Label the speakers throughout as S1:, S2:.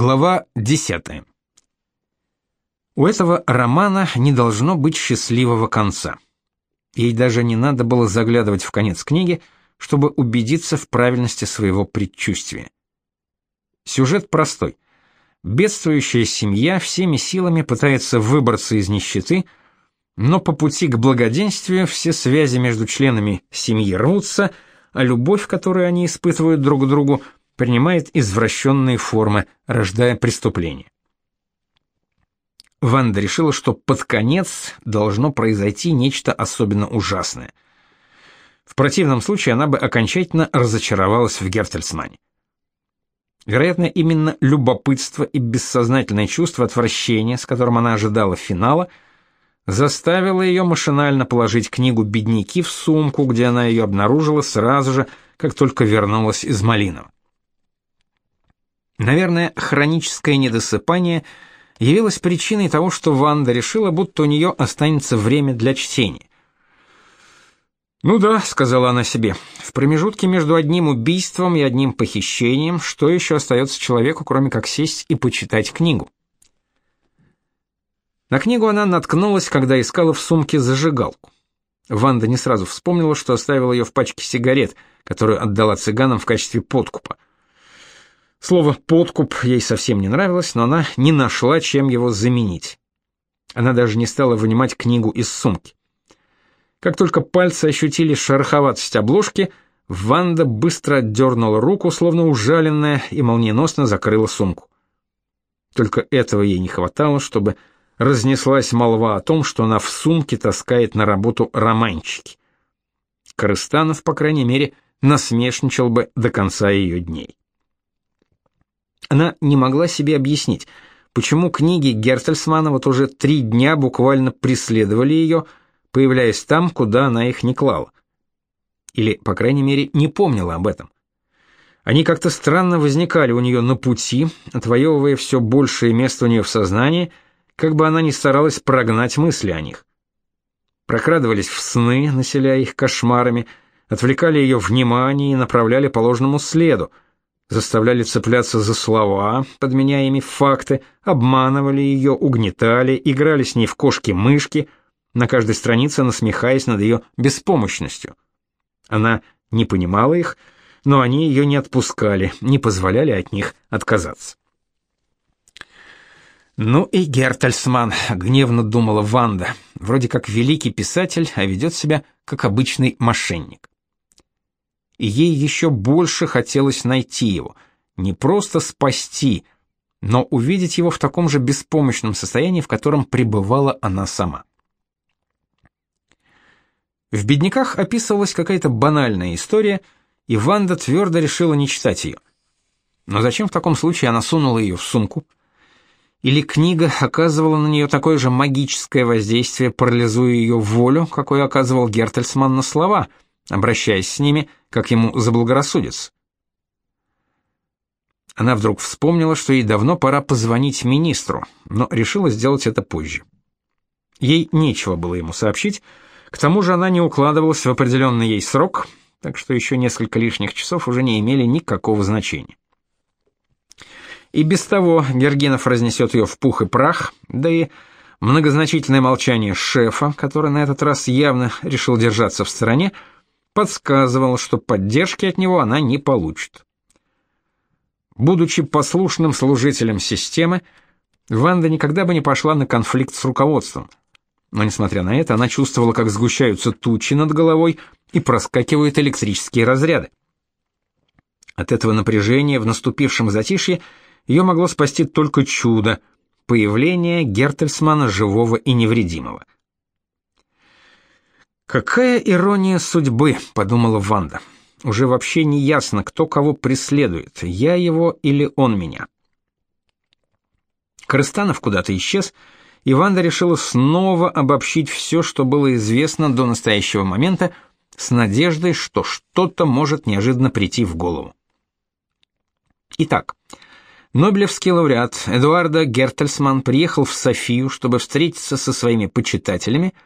S1: Глава 10. У этого романа не должно быть счастливого конца. Ей даже не надо было заглядывать в конец книги, чтобы убедиться в правильности своего предчувствия. Сюжет простой. Бедствующая семья всеми силами пытается выбраться из нищеты, но по пути к благоденствию все связи между членами семьи рвутся, а любовь, которую они испытывают друг к другу, принимает извращенные формы, рождая преступление. Ванда решила, что под конец должно произойти нечто особенно ужасное. В противном случае она бы окончательно разочаровалась в Гертельсмане. Вероятно, именно любопытство и бессознательное чувство отвращения, с которым она ожидала финала, заставило ее машинально положить книгу «Бедняки» в сумку, где она ее обнаружила сразу же, как только вернулась из Малинова. Наверное, хроническое недосыпание явилось причиной того, что Ванда решила, будто у нее останется время для чтения. «Ну да», — сказала она себе, — «в промежутке между одним убийством и одним похищением что еще остается человеку, кроме как сесть и почитать книгу?» На книгу она наткнулась, когда искала в сумке зажигалку. Ванда не сразу вспомнила, что оставила ее в пачке сигарет, которую отдала цыганам в качестве подкупа. Слово «подкуп» ей совсем не нравилось, но она не нашла, чем его заменить. Она даже не стала вынимать книгу из сумки. Как только пальцы ощутили шероховатость обложки, Ванда быстро отдернула руку, словно ужаленная, и молниеносно закрыла сумку. Только этого ей не хватало, чтобы разнеслась молва о том, что она в сумке таскает на работу романчики. Корыстанов, по крайней мере, насмешничал бы до конца ее дней. Она не могла себе объяснить, почему книги Гертельсмана вот уже три дня буквально преследовали ее, появляясь там, куда она их не клала. Или, по крайней мере, не помнила об этом. Они как-то странно возникали у нее на пути, отвоевывая все большее место у нее в сознании, как бы она ни старалась прогнать мысли о них. Прокрадывались в сны, населяя их кошмарами, отвлекали ее внимание и направляли по ложному следу — заставляли цепляться за слова, подменяя ими факты, обманывали ее, угнетали, играли с ней в кошки-мышки, на каждой странице насмехаясь над ее беспомощностью. Она не понимала их, но они ее не отпускали, не позволяли от них отказаться. «Ну и Гертельсман», — гневно думала Ванда, вроде как великий писатель, а ведет себя как обычный мошенник и ей еще больше хотелось найти его, не просто спасти, но увидеть его в таком же беспомощном состоянии, в котором пребывала она сама. В «Бедняках» описывалась какая-то банальная история, и Ванда твердо решила не читать ее. Но зачем в таком случае она сунула ее в сумку? Или книга оказывала на нее такое же магическое воздействие, парализуя ее волю, какое оказывал Гертельсман на слова — обращаясь с ними, как ему заблагорассудится. Она вдруг вспомнила, что ей давно пора позвонить министру, но решила сделать это позже. Ей нечего было ему сообщить, к тому же она не укладывалась в определенный ей срок, так что еще несколько лишних часов уже не имели никакого значения. И без того Гергенов разнесет ее в пух и прах, да и многозначительное молчание шефа, который на этот раз явно решил держаться в стороне, — подсказывал, что поддержки от него она не получит. Будучи послушным служителем системы, Ванда никогда бы не пошла на конфликт с руководством. Но несмотря на это, она чувствовала, как сгущаются тучи над головой и проскакивают электрические разряды. От этого напряжения в наступившем затишье ее могло спасти только чудо появление Гертельсмана живого и невредимого. Какая ирония судьбы, подумала Ванда. Уже вообще не ясно, кто кого преследует, я его или он меня. Крыстанов куда-то исчез, и Ванда решила снова обобщить все, что было известно до настоящего момента, с надеждой, что что-то может неожиданно прийти в голову. Итак, Нобелевский лауреат Эдуарда Гертельсман приехал в Софию, чтобы встретиться со своими почитателями –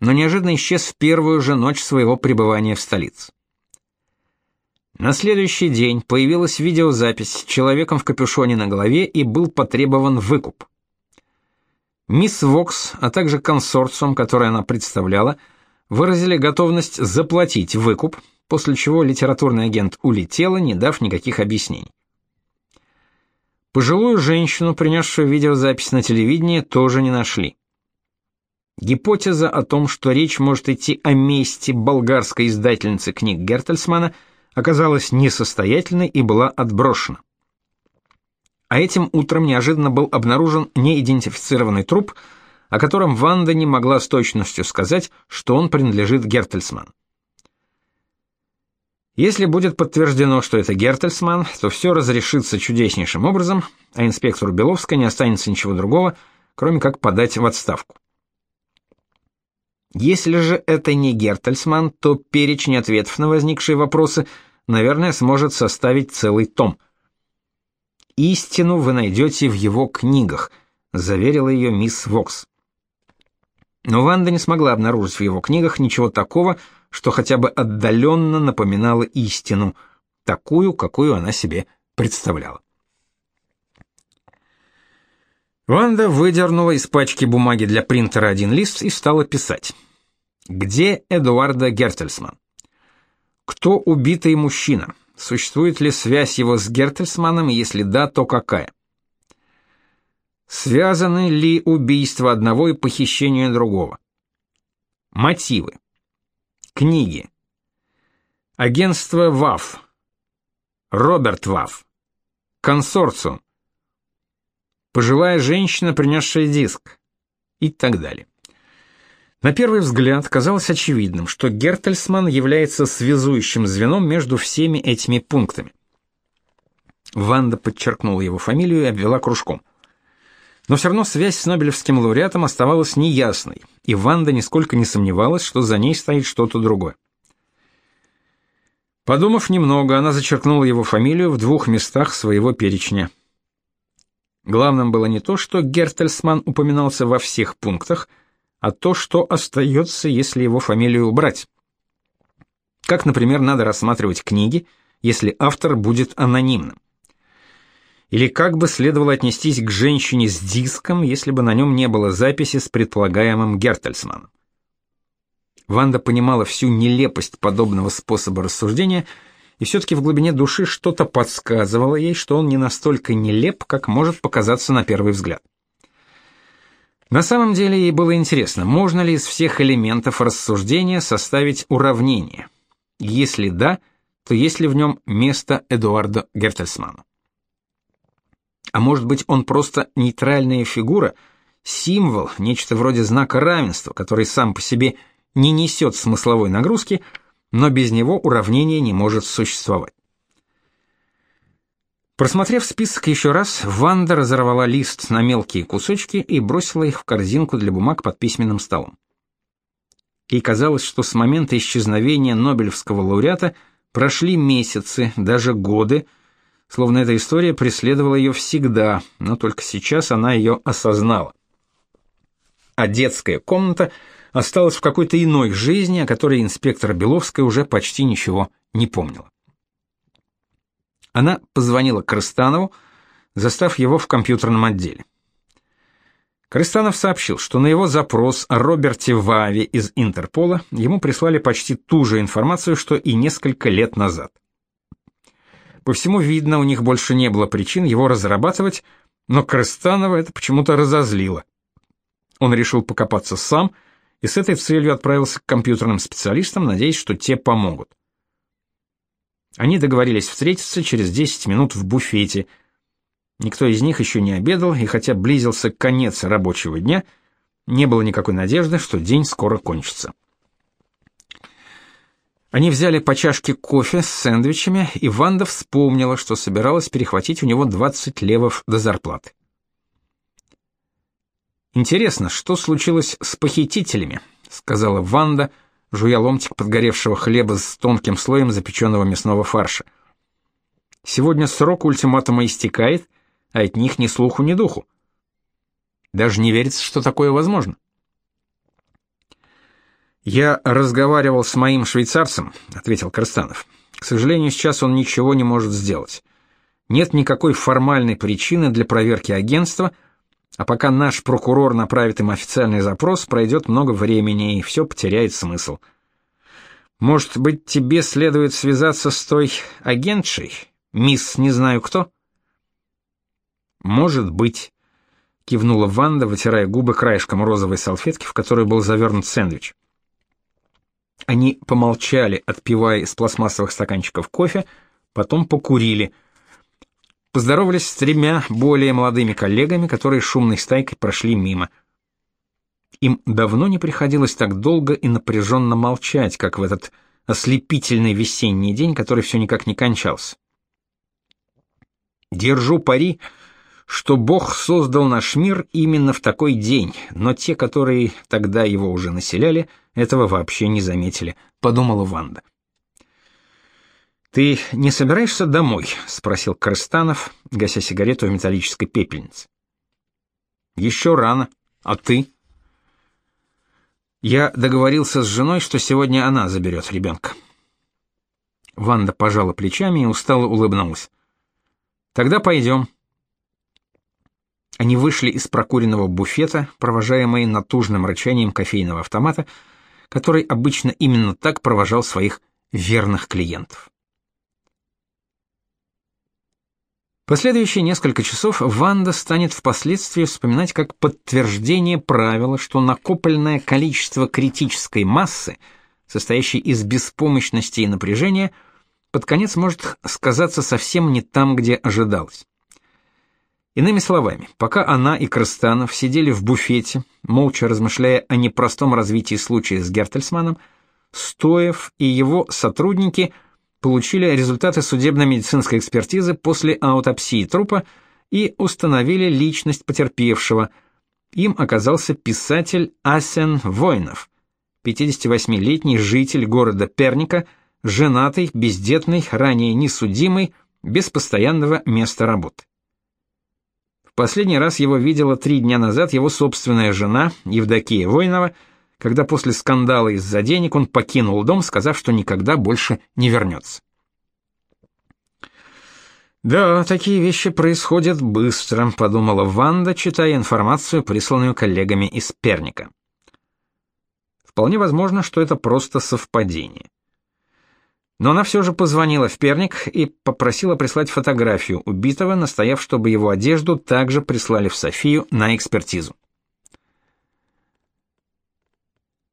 S1: но неожиданно исчез в первую же ночь своего пребывания в столице. На следующий день появилась видеозапись с человеком в капюшоне на голове и был потребован выкуп. Мисс Вокс, а также консорциум, который она представляла, выразили готовность заплатить выкуп, после чего литературный агент улетела, не дав никаких объяснений. Пожилую женщину, принесшую видеозапись на телевидении, тоже не нашли. Гипотеза о том, что речь может идти о мести болгарской издательницы книг Гертельсмана – оказалась несостоятельной и была отброшена. А этим утром неожиданно был обнаружен неидентифицированный труп, о котором Ванда не могла с точностью сказать, что он принадлежит Гертельсман. Если будет подтверждено, что это Гертельсман, то все разрешится чудеснейшим образом, а инспектору Беловской не останется ничего другого, кроме как подать в отставку. Если же это не Гертельсман, то перечень ответов на возникшие вопросы, наверное, сможет составить целый том. «Истину вы найдете в его книгах», — заверила ее мисс Вокс. Но Ванда не смогла обнаружить в его книгах ничего такого, что хотя бы отдаленно напоминало истину, такую, какую она себе представляла. Ванда выдернула из пачки бумаги для принтера один лист и стала писать. Где Эдуарда Гертельсман? Кто убитый мужчина? Существует ли связь его с Гертельсманом, если да, то какая? Связаны ли убийства одного и похищение другого? Мотивы. Книги. Агентство ВАФ. Роберт ВАФ. Консорциум пожилая женщина, принесшая диск и так далее. На первый взгляд казалось очевидным, что Гертельсман является связующим звеном между всеми этими пунктами. Ванда подчеркнула его фамилию и обвела кружком. Но все равно связь с Нобелевским лауреатом оставалась неясной, и Ванда нисколько не сомневалась, что за ней стоит что-то другое. Подумав немного, она зачеркнула его фамилию в двух местах своего перечня. Главным было не то, что Гертельсман упоминался во всех пунктах, а то, что остается, если его фамилию убрать. Как, например, надо рассматривать книги, если автор будет анонимным. Или как бы следовало отнестись к женщине с диском, если бы на нем не было записи с предполагаемым Гертельсманом. Ванда понимала всю нелепость подобного способа рассуждения – и все-таки в глубине души что-то подсказывало ей, что он не настолько нелеп, как может показаться на первый взгляд. На самом деле ей было интересно, можно ли из всех элементов рассуждения составить уравнение. Если да, то есть ли в нем место Эдуарду Гертельсману? А может быть, он просто нейтральная фигура, символ, нечто вроде знака равенства, который сам по себе не несет смысловой нагрузки, но без него уравнение не может существовать. Просмотрев список еще раз, Ванда разорвала лист на мелкие кусочки и бросила их в корзинку для бумаг под письменным столом. Ей казалось, что с момента исчезновения Нобелевского лауреата прошли месяцы, даже годы, словно эта история преследовала ее всегда, но только сейчас она ее осознала. А детская комната — осталась в какой-то иной жизни, о которой инспектор Беловская уже почти ничего не помнила. Она позвонила Крыстанову, застав его в компьютерном отделе. Крыстанов сообщил, что на его запрос о Роберте Ваве из Интерпола ему прислали почти ту же информацию, что и несколько лет назад. По всему видно, у них больше не было причин его разрабатывать, но Крыстанова это почему-то разозлило. Он решил покопаться сам и, с этой целью отправился к компьютерным специалистам, надеясь, что те помогут. Они договорились встретиться через 10 минут в буфете. Никто из них еще не обедал, и хотя близился конец рабочего дня, не было никакой надежды, что день скоро кончится. Они взяли по чашке кофе с сэндвичами, и Ванда вспомнила, что собиралась перехватить у него 20 левов до зарплаты. Интересно, что случилось с похитителями, сказала Ванда, жуя ломтик подгоревшего хлеба с тонким слоем запеченного мясного фарша. Сегодня срок ультиматума истекает, а от них ни слуху, ни духу. Даже не верится, что такое возможно. Я разговаривал с моим швейцарцем, ответил Карстанов. К сожалению, сейчас он ничего не может сделать. Нет никакой формальной причины для проверки агентства, а пока наш прокурор направит им официальный запрос, пройдет много времени, и все потеряет смысл. Может быть, тебе следует связаться с той агентшей, мисс не знаю кто? Может быть, кивнула Ванда, вытирая губы краешком розовой салфетки, в которую был завернут сэндвич. Они помолчали, отпивая из пластмассовых стаканчиков кофе, потом покурили. Поздоровались с тремя более молодыми коллегами, которые шумной стайкой прошли мимо. Им давно не приходилось так долго и напряженно молчать, как в этот ослепительный весенний день, который все никак не кончался. Держу пари, что Бог создал наш мир именно в такой день, но те, которые тогда его уже населяли, этого вообще не заметили, подумала Ванда. Ты не собираешься домой? спросил Крыстанов, гася сигарету в металлической пепельнице. «Еще рано. А ты?» Я договорился с женой, что сегодня она заберет ребенка». Ванда пожала плечами и устало улыбнулась. Тогда пойдем». Они вышли из прокуренного буфета, провожаемые натужным рычанием кофейного автомата, который обычно именно так провожал своих верных клиентов. Последующие несколько часов Ванда станет впоследствии вспоминать как подтверждение правила, что накопленное количество критической массы, состоящей из беспомощности и напряжения, под конец может сказаться совсем не там, где ожидалось. Иными словами, пока она и Крыстанов сидели в буфете, молча размышляя о непростом развитии случая с Гертельсманом, Стоев и его сотрудники – получили результаты судебно-медицинской экспертизы после аутопсии трупа и установили личность потерпевшего. Им оказался писатель Асен Войнов, 58-летний житель города Перника, женатый, бездетный, ранее несудимый, без постоянного места работы. В последний раз его видела три дня назад его собственная жена, Евдокия Войнова, когда после скандала из-за денег он покинул дом, сказав, что никогда больше не вернется. «Да, такие вещи происходят быстро», — подумала Ванда, читая информацию, присланную коллегами из Перника. Вполне возможно, что это просто совпадение. Но она все же позвонила в Перник и попросила прислать фотографию убитого, настояв, чтобы его одежду также прислали в Софию на экспертизу.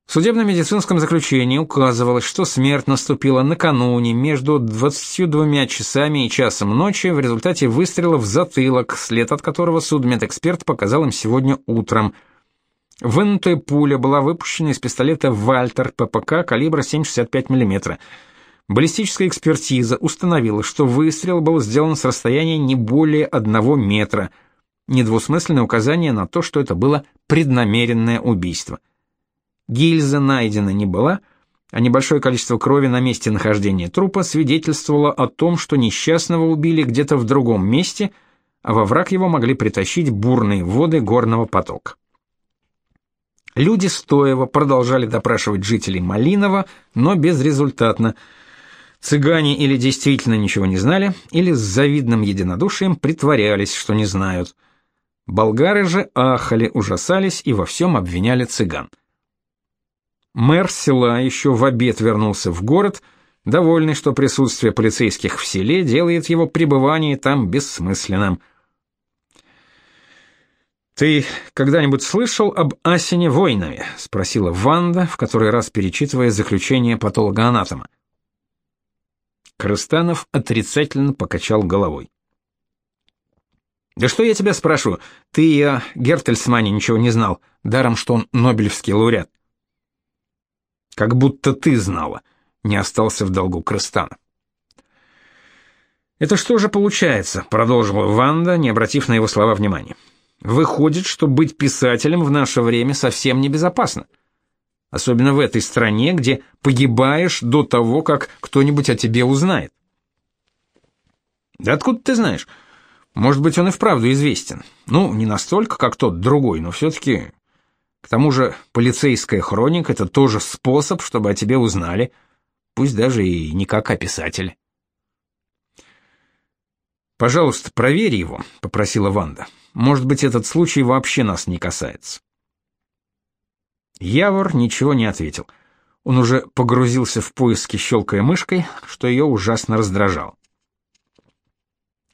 S1: В судебно-медицинском заключении указывалось, что смерть наступила накануне между 22 часами и часом ночи в результате выстрела в затылок, след от которого судмедэксперт показал им сегодня утром. Вынутая пуля была выпущена из пистолета «Вальтер» ППК калибра 7,65 мм. Баллистическая экспертиза установила, что выстрел был сделан с расстояния не более одного метра. Недвусмысленное указание на то, что это было преднамеренное убийство. Гильза найдена не была, а небольшое количество крови на месте нахождения трупа свидетельствовало о том, что несчастного убили где-то в другом месте, а во враг его могли притащить бурные воды горного потока. Люди Стоева продолжали допрашивать жителей Малинова, но безрезультатно. Цыгане или действительно ничего не знали, или с завидным единодушием притворялись, что не знают. Болгары же ахали, ужасались и во всем обвиняли цыган. Мэр села еще в обед вернулся в город, довольный, что присутствие полицейских в селе делает его пребывание там бессмысленным. «Ты когда-нибудь слышал об Асине Войнове?» — спросила Ванда, в который раз перечитывая заключение патологоанатома. Крыстанов отрицательно покачал головой. «Да что я тебя спрашиваю? Ты о Гертельсмане ничего не знал, даром, что он Нобелевский лауреат». Как будто ты знала, не остался в долгу Крыстана. Это что же получается, продолжила Ванда, не обратив на его слова внимания. Выходит, что быть писателем в наше время совсем небезопасно. Особенно в этой стране, где погибаешь до того, как кто-нибудь о тебе узнает. Да откуда ты знаешь? Может быть, он и вправду известен. Ну, не настолько, как тот другой, но все-таки к тому же полицейская хроника — это тоже способ, чтобы о тебе узнали. пусть даже и не как о писателе. «Пожалуйста, проверь его», — попросила Ванда. «Может быть, этот случай вообще нас не касается». Явор ничего не ответил. Он уже погрузился в поиски, щелкая мышкой, что ее ужасно раздражало.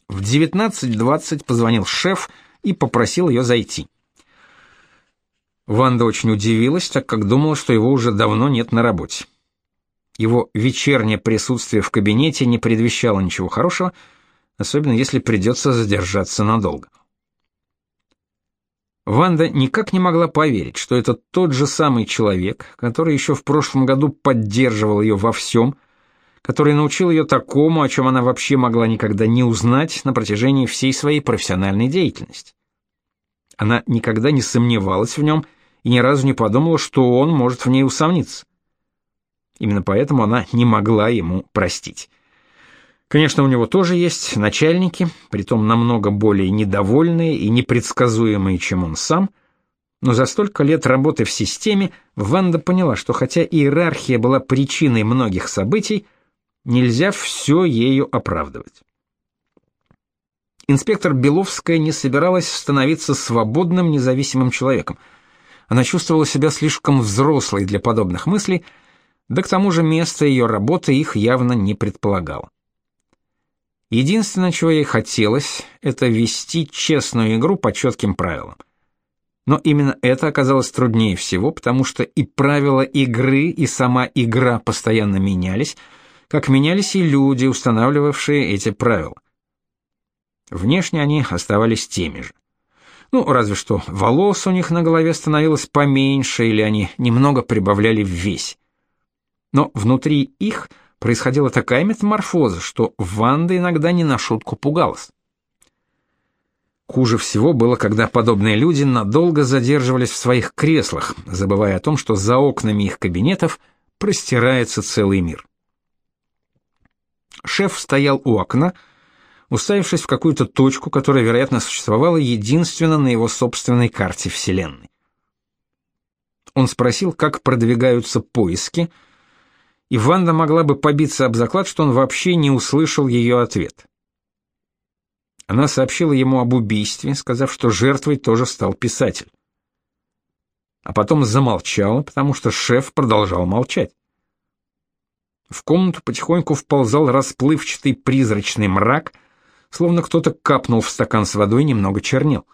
S1: В 19.20 позвонил шеф и попросил ее зайти. Ванда очень удивилась, так как думала, что его уже давно нет на работе. Его вечернее присутствие в кабинете не предвещало ничего хорошего, особенно если придется задержаться надолго. Ванда никак не могла поверить, что это тот же самый человек, который еще в прошлом году поддерживал ее во всем, который научил ее такому, о чем она вообще могла никогда не узнать на протяжении всей своей профессиональной деятельности. Она никогда не сомневалась в нем и ни разу не подумала, что он может в ней усомниться. Именно поэтому она не могла ему простить. Конечно, у него тоже есть начальники, притом намного более недовольные и непредсказуемые, чем он сам, но за столько лет работы в системе Ванда поняла, что хотя иерархия была причиной многих событий, нельзя все ею оправдывать. Инспектор Беловская не собиралась становиться свободным, независимым человеком. Она чувствовала себя слишком взрослой для подобных мыслей, да к тому же место ее работы их явно не предполагало. Единственное, чего ей хотелось, это вести честную игру по четким правилам. Но именно это оказалось труднее всего, потому что и правила игры, и сама игра постоянно менялись, как менялись и люди, устанавливавшие эти правила. Внешне они оставались теми же. Ну, разве что волос у них на голове становилось поменьше, или они немного прибавляли в весь. Но внутри их – происходила такая метаморфоза, что Ванда иногда не на шутку пугалась. Хуже всего было, когда подобные люди надолго задерживались в своих креслах, забывая о том, что за окнами их кабинетов простирается целый мир. Шеф стоял у окна, уставившись в какую-то точку, которая, вероятно, существовала единственно на его собственной карте Вселенной. Он спросил, как продвигаются поиски, и Ванда могла бы побиться об заклад, что он вообще не услышал ее ответ. Она сообщила ему об убийстве, сказав, что жертвой тоже стал писатель. А потом замолчала, потому что шеф продолжал молчать. В комнату потихоньку вползал расплывчатый призрачный мрак, словно кто-то капнул в стакан с водой немного чернил.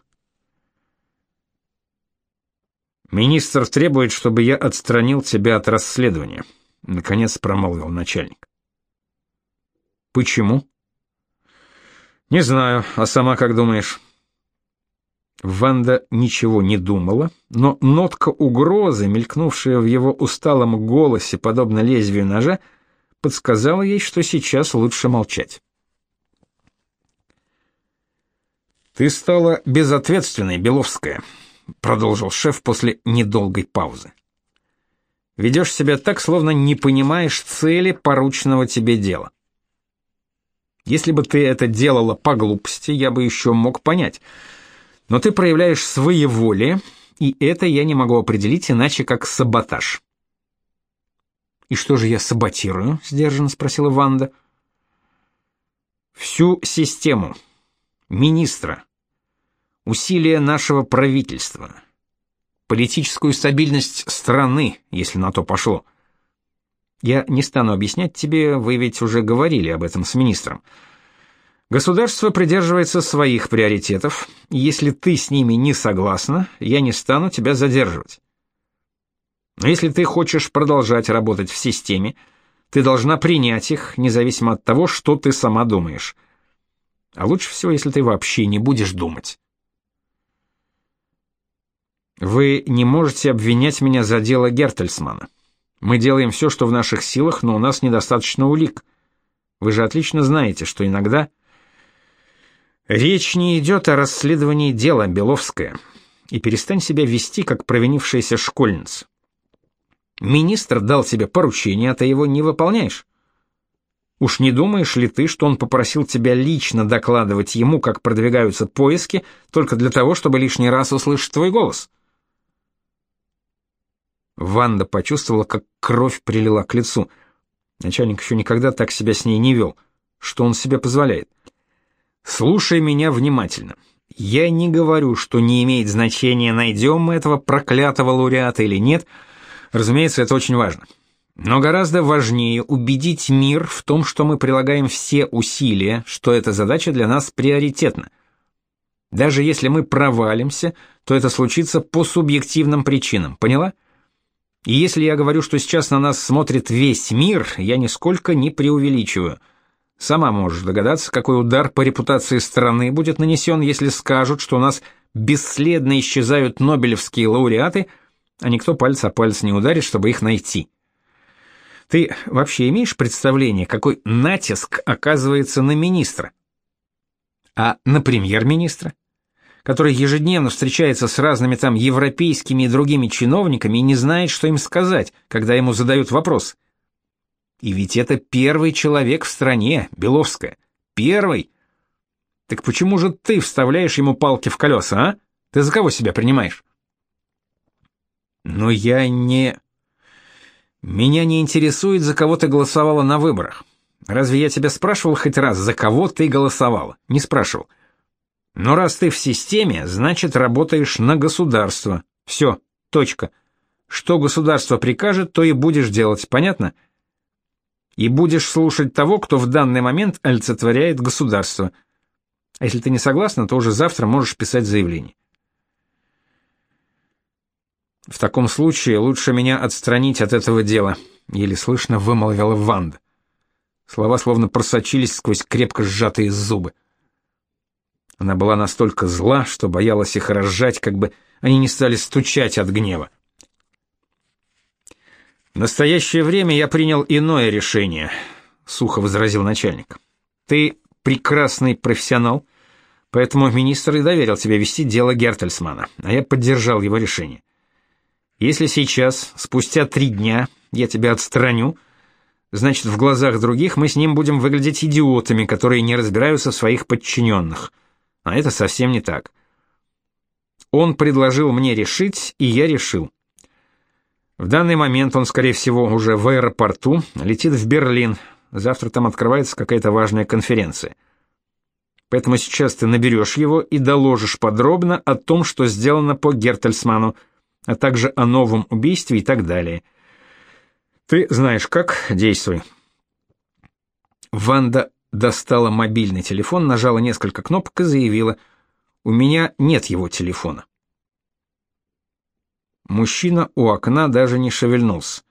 S1: Министр требует, чтобы я отстранил тебя от расследования наконец промолвил начальник. Почему? Не знаю, а сама как думаешь? Ванда ничего не думала, но нотка угрозы, мелькнувшая в его усталом голосе, подобно лезвию ножа, подсказала ей, что сейчас лучше молчать. Ты стала безответственной, Беловская, продолжил шеф после недолгой паузы. Ведешь себя так, словно не понимаешь цели порученного тебе дела. Если бы ты это делала по глупости, я бы еще мог понять. Но ты проявляешь своеволие, и это я не могу определить иначе, как саботаж. «И что же я саботирую?» — сдержанно спросила Ванда. «Всю систему. Министра. Усилия нашего правительства политическую стабильность страны, если на то пошло. Я не стану объяснять тебе, вы ведь уже говорили об этом с министром. Государство придерживается своих приоритетов, и если ты с ними не согласна, я не стану тебя задерживать. Но если ты хочешь продолжать работать в системе, ты должна принять их, независимо от того, что ты сама думаешь. А лучше всего, если ты вообще не будешь думать. Вы не можете обвинять меня за дело Гертельсмана. Мы делаем все, что в наших силах, но у нас недостаточно улик. Вы же отлично знаете, что иногда речь не идет о расследовании дела Беловская. И перестань себя вести как провинившаяся школьница. Министр дал тебе поручение, а ты его не выполняешь. Уж не думаешь ли ты, что он попросил тебя лично докладывать ему, как продвигаются поиски, только для того, чтобы лишний раз услышать твой голос? Ванда почувствовала, как кровь прилила к лицу. Начальник еще никогда так себя с ней не вел. Что он себе позволяет? Слушай меня внимательно. Я не говорю, что не имеет значения, найдем мы этого проклятого лауреата или нет. Разумеется, это очень важно. Но гораздо важнее убедить мир в том, что мы прилагаем все усилия, что эта задача для нас приоритетна. Даже если мы провалимся, то это случится по субъективным причинам, поняла? И если я говорю, что сейчас на нас смотрит весь мир, я нисколько не преувеличиваю. Сама можешь догадаться, какой удар по репутации страны будет нанесен, если скажут, что у нас бесследно исчезают нобелевские лауреаты, а никто пальц о палец не ударит, чтобы их найти. Ты вообще имеешь представление, какой натиск оказывается на министра? А на премьер-министра? Который ежедневно встречается с разными там европейскими и другими чиновниками и не знает, что им сказать, когда ему задают вопрос. И ведь это первый человек в стране, Беловская. Первый. Так почему же ты вставляешь ему палки в колеса, а? Ты за кого себя принимаешь? Но я не... Меня не интересует, за кого ты голосовала на выборах. Разве я тебя спрашивал хоть раз, за кого ты голосовала? Не спрашивал. Но раз ты в системе, значит, работаешь на государство. Все, точка. Что государство прикажет, то и будешь делать, понятно? И будешь слушать того, кто в данный момент олицетворяет государство. А если ты не согласна, то уже завтра можешь писать заявление. В таком случае лучше меня отстранить от этого дела, еле слышно вымолвила Ванда. Слова словно просочились сквозь крепко сжатые зубы. Она была настолько зла, что боялась их разжать, как бы они не стали стучать от гнева. В настоящее время я принял иное решение, сухо возразил начальник. Ты прекрасный профессионал, поэтому министр и доверил тебе вести дело Гертельсмана, а я поддержал его решение. Если сейчас, спустя три дня, я тебя отстраню, значит, в глазах других мы с ним будем выглядеть идиотами, которые не разбираются в своих подчиненных. А это совсем не так. Он предложил мне решить, и я решил. В данный момент он, скорее всего, уже в аэропорту, летит в Берлин. Завтра там открывается какая-то важная конференция. Поэтому сейчас ты наберешь его и доложишь подробно о том, что сделано по Гертельсману, а также о новом убийстве и так далее. Ты знаешь как, действуй. Ванда достала мобильный телефон, нажала несколько кнопок и заявила: "У меня нет его телефона". Мужчина у окна даже не шевельнулся.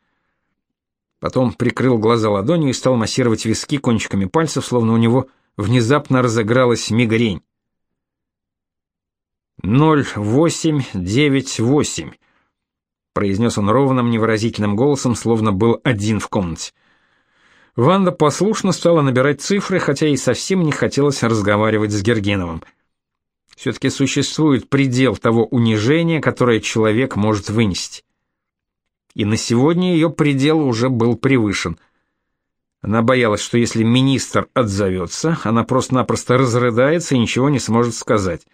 S1: Потом прикрыл глаза ладонью и стал массировать виски кончиками пальцев, словно у него внезапно разыгралась мигрень. «Ноль восемь девять восемь», — произнес он ровным невыразительным голосом, словно был один в комнате. Ванда послушно стала набирать цифры, хотя ей совсем не хотелось разговаривать с Гергеновым. Все-таки существует предел того унижения, которое человек может вынести. И на сегодня ее предел уже был превышен. Она боялась, что если министр отзовется, она просто-напросто разрыдается и ничего не сможет сказать.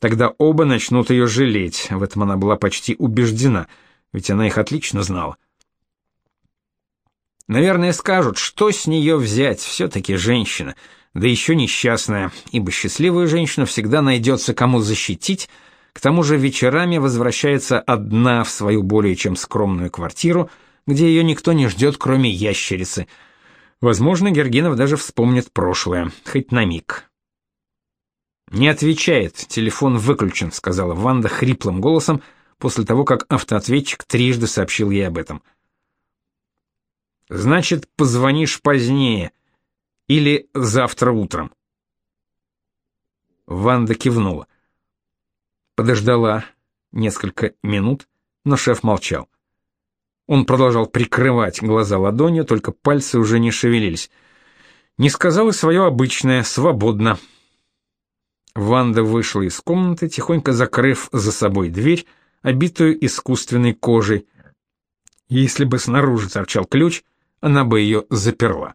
S1: Тогда оба начнут ее жалеть, в этом она была почти убеждена, ведь она их отлично знала. Наверное, скажут, что с нее взять, все-таки женщина, да еще несчастная, ибо счастливую женщину всегда найдется кому защитить, к тому же вечерами возвращается одна в свою более чем скромную квартиру, где ее никто не ждет, кроме ящерицы. Возможно, Гергинов даже вспомнит прошлое, хоть на миг. «Не отвечает, телефон выключен», — сказала Ванда хриплым голосом после того, как автоответчик трижды сообщил ей об этом. — Значит, позвонишь позднее или завтра утром. Ванда кивнула. Подождала несколько минут, но шеф молчал. Он продолжал прикрывать глаза ладонью, только пальцы уже не шевелились. Не сказал и свое обычное «свободно». Ванда вышла из комнаты, тихонько закрыв за собой дверь, обитую искусственной кожей. Если бы снаружи торчал ключ, она бы ее заперла.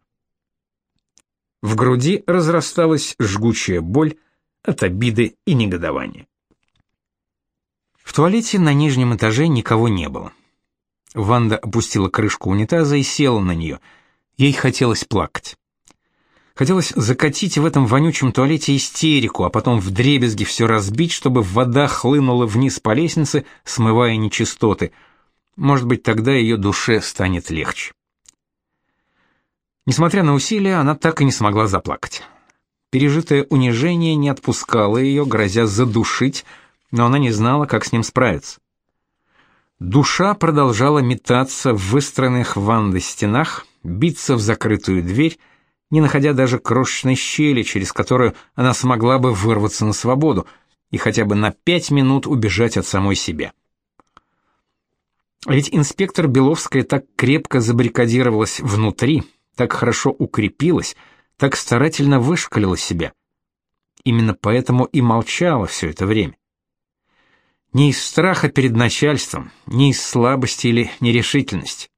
S1: В груди разрасталась жгучая боль от обиды и негодования. В туалете на нижнем этаже никого не было. Ванда опустила крышку унитаза и села на нее. Ей хотелось плакать. Хотелось закатить в этом вонючем туалете истерику, а потом вдребезги все разбить, чтобы вода хлынула вниз по лестнице, смывая нечистоты. Может быть, тогда ее душе станет легче. Несмотря на усилия, она так и не смогла заплакать. Пережитое унижение не отпускало ее, грозя задушить, но она не знала, как с ним справиться. Душа продолжала метаться в выстроенных в ванной стенах, биться в закрытую дверь, не находя даже крошечной щели, через которую она смогла бы вырваться на свободу и хотя бы на пять минут убежать от самой себя. Ведь инспектор Беловская так крепко забаррикадировалась внутри, так хорошо укрепилась, так старательно вышкалила себя. Именно поэтому и молчала все это время. Не из страха перед начальством, не из слабости или нерешительности.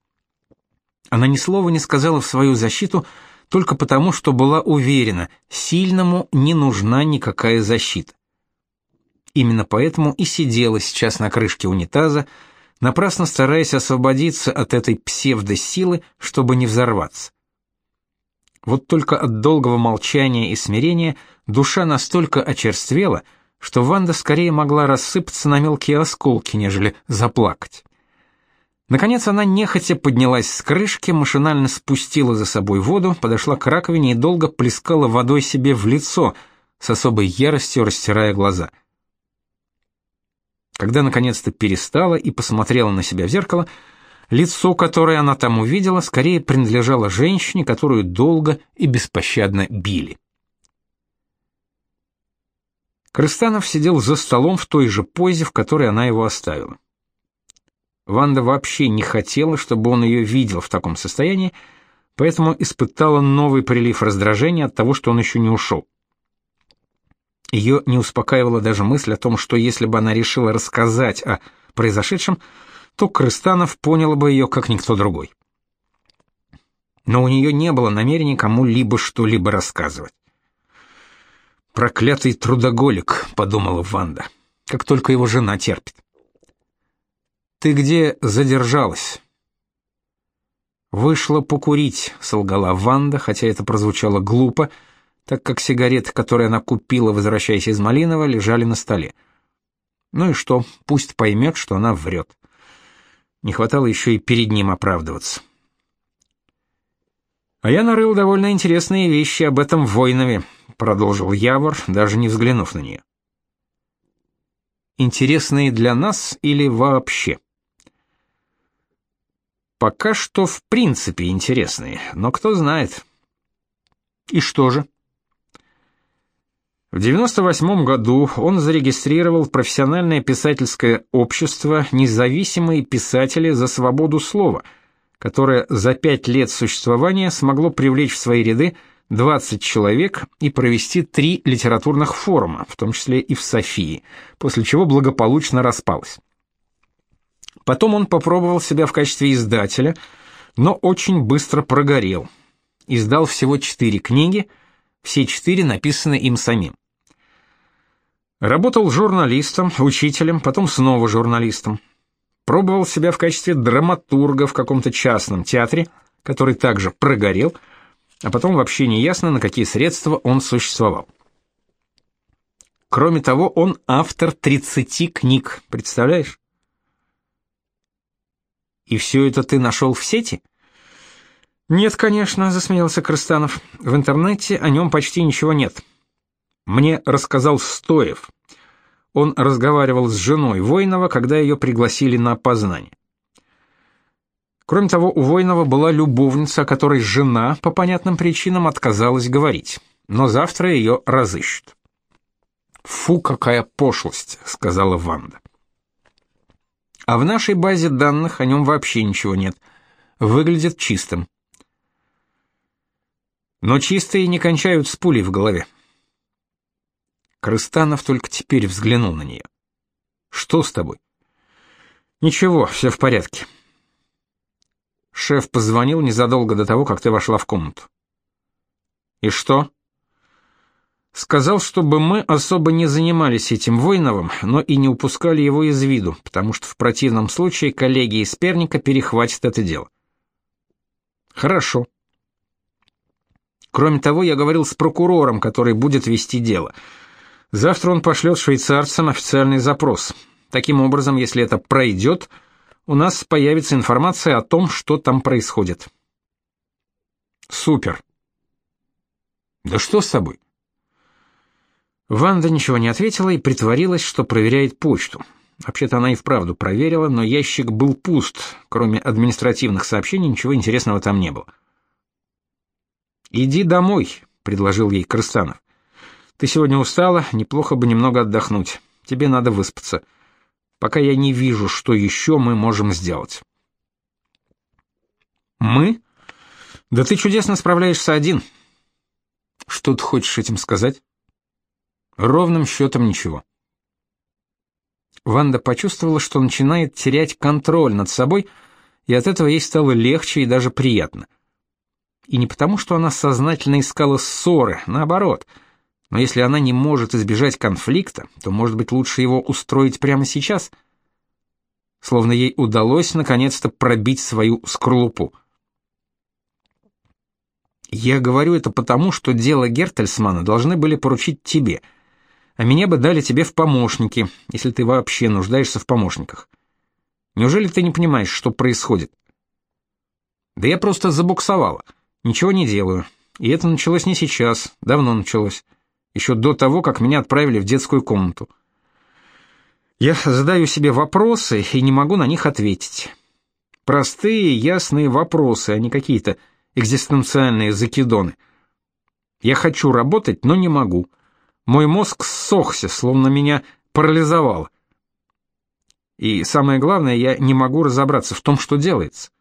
S1: Она ни слова не сказала в свою защиту, только потому, что была уверена, сильному не нужна никакая защита. Именно поэтому и сидела сейчас на крышке унитаза, напрасно стараясь освободиться от этой псевдосилы, чтобы не взорваться. Вот только от долгого молчания и смирения душа настолько очерствела, что Ванда скорее могла рассыпаться на мелкие осколки, нежели заплакать. Наконец она нехотя поднялась с крышки, машинально спустила за собой воду, подошла к раковине и долго плескала водой себе в лицо, с особой яростью растирая глаза. Когда наконец-то перестала и посмотрела на себя в зеркало, лицо, которое она там увидела, скорее принадлежало женщине, которую долго и беспощадно били. Крыстанов сидел за столом в той же позе, в которой она его оставила. Ванда вообще не хотела, чтобы он ее видел в таком состоянии, поэтому испытала новый прилив раздражения от того, что он еще не ушел. Ее не успокаивала даже мысль о том, что если бы она решила рассказать о произошедшем, то Крыстанов понял бы ее как никто другой. Но у нее не было намерения кому-либо что-либо рассказывать. «Проклятый трудоголик», — подумала Ванда, — «как только его жена терпит». Ты где задержалась? Вышла покурить, солгала Ванда, хотя это прозвучало глупо, так как сигареты, которые она купила, возвращаясь из Малинова, лежали на столе. Ну и что, пусть поймет, что она врет. Не хватало еще и перед ним оправдываться. А я нарыл довольно интересные вещи об этом Войнове, продолжил Явор, даже не взглянув на нее. Интересные для нас или вообще? Пока что в принципе интересные, но кто знает. И что же? В 98 году он зарегистрировал профессиональное писательское общество «Независимые писатели за свободу слова», которое за пять лет существования смогло привлечь в свои ряды 20 человек и провести три литературных форума, в том числе и в Софии, после чего благополучно распалось. Потом он попробовал себя в качестве издателя, но очень быстро прогорел. Издал всего четыре книги, все четыре написаны им самим. Работал журналистом, учителем, потом снова журналистом. Пробовал себя в качестве драматурга в каком-то частном театре, который также прогорел, а потом вообще не ясно, на какие средства он существовал. Кроме того, он автор 30 книг, представляешь? И все это ты нашел в сети? Нет, конечно, засмеялся Крыстанов. В интернете о нем почти ничего нет. Мне рассказал Стоев. Он разговаривал с женой Войнова, когда ее пригласили на опознание. Кроме того, у Войнова была любовница, о которой жена по понятным причинам отказалась говорить. Но завтра ее разыщут. Фу, какая пошлость, сказала Ванда. А в нашей базе данных о нем вообще ничего нет. Выглядит чистым. Но чистые не кончают с пулей в голове. Крыстанов только теперь взглянул на нее. Что с тобой? Ничего, все в порядке. Шеф позвонил незадолго до того, как ты вошла в комнату. И что? Сказал, чтобы мы особо не занимались этим Войновым, но и не упускали его из виду, потому что в противном случае коллеги из Перника перехватят это дело. Хорошо. Кроме того, я говорил с прокурором, который будет вести дело. Завтра он пошлет швейцарцам официальный запрос. Таким образом, если это пройдет, у нас появится информация о том, что там происходит. Супер. Да что с тобой? Ванда ничего не ответила и притворилась, что проверяет почту. Вообще-то она и вправду проверила, но ящик был пуст. Кроме административных сообщений ничего интересного там не было. «Иди домой», — предложил ей Крыстанов. «Ты сегодня устала, неплохо бы немного отдохнуть. Тебе надо выспаться. Пока я не вижу, что еще мы можем сделать». «Мы? Да ты чудесно справляешься один». «Что ты хочешь этим сказать?» Ровным счетом ничего. Ванда почувствовала, что начинает терять контроль над собой, и от этого ей стало легче и даже приятно. И не потому, что она сознательно искала ссоры, наоборот. Но если она не может избежать конфликта, то, может быть, лучше его устроить прямо сейчас. Словно ей удалось наконец-то пробить свою скорлупу. Я говорю это потому, что дело Гертельсмана должны были поручить тебе — а меня бы дали тебе в помощники, если ты вообще нуждаешься в помощниках. Неужели ты не понимаешь, что происходит? Да я просто забуксовала. Ничего не делаю. И это началось не сейчас, давно началось. Еще до того, как меня отправили в детскую комнату. Я задаю себе вопросы и не могу на них ответить. Простые, ясные вопросы, а не какие-то экзистенциальные закидоны. Я хочу работать, но не могу. Мой мозг ссохся, словно меня парализовал. И самое главное, я не могу разобраться в том, что делается.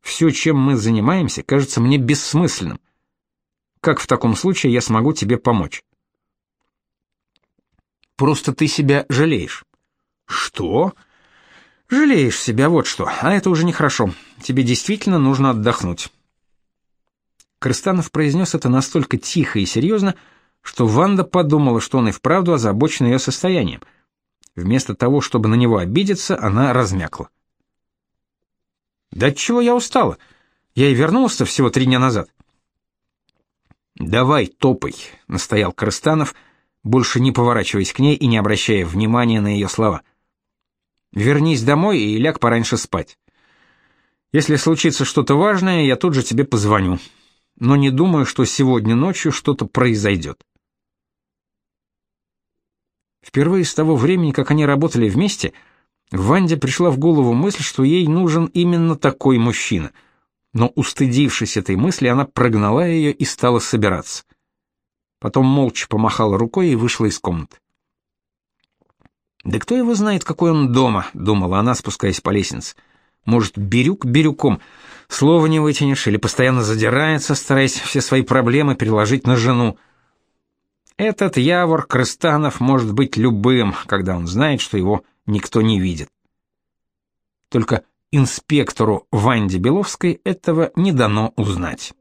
S1: Все, чем мы занимаемся, кажется мне бессмысленным. Как в таком случае я смогу тебе помочь? Просто ты себя жалеешь. Что? Жалеешь себя, вот что. А это уже нехорошо. Тебе действительно нужно отдохнуть. Крыстанов произнес это настолько тихо и серьезно, что Ванда подумала, что он и вправду озабочен ее состоянием. Вместо того, чтобы на него обидеться, она размякла. «Да чего я устала? Я и вернулся всего три дня назад». «Давай, топай», — настоял Крыстанов, больше не поворачиваясь к ней и не обращая внимания на ее слова. «Вернись домой и ляг пораньше спать. Если случится что-то важное, я тут же тебе позвоню. Но не думаю, что сегодня ночью что-то произойдет». Впервые с того времени, как они работали вместе, Ванде пришла в голову мысль, что ей нужен именно такой мужчина. Но устыдившись этой мысли, она прогнала ее и стала собираться. Потом молча помахала рукой и вышла из комнаты. «Да кто его знает, какой он дома?» — думала она, спускаясь по лестнице. «Может, Бирюк Бирюком? Слова не вытянешь или постоянно задирается, стараясь все свои проблемы переложить на жену?» Этот Явор Крыстанов может быть любым, когда он знает, что его никто не видит. Только инспектору Ванде Беловской этого не дано узнать.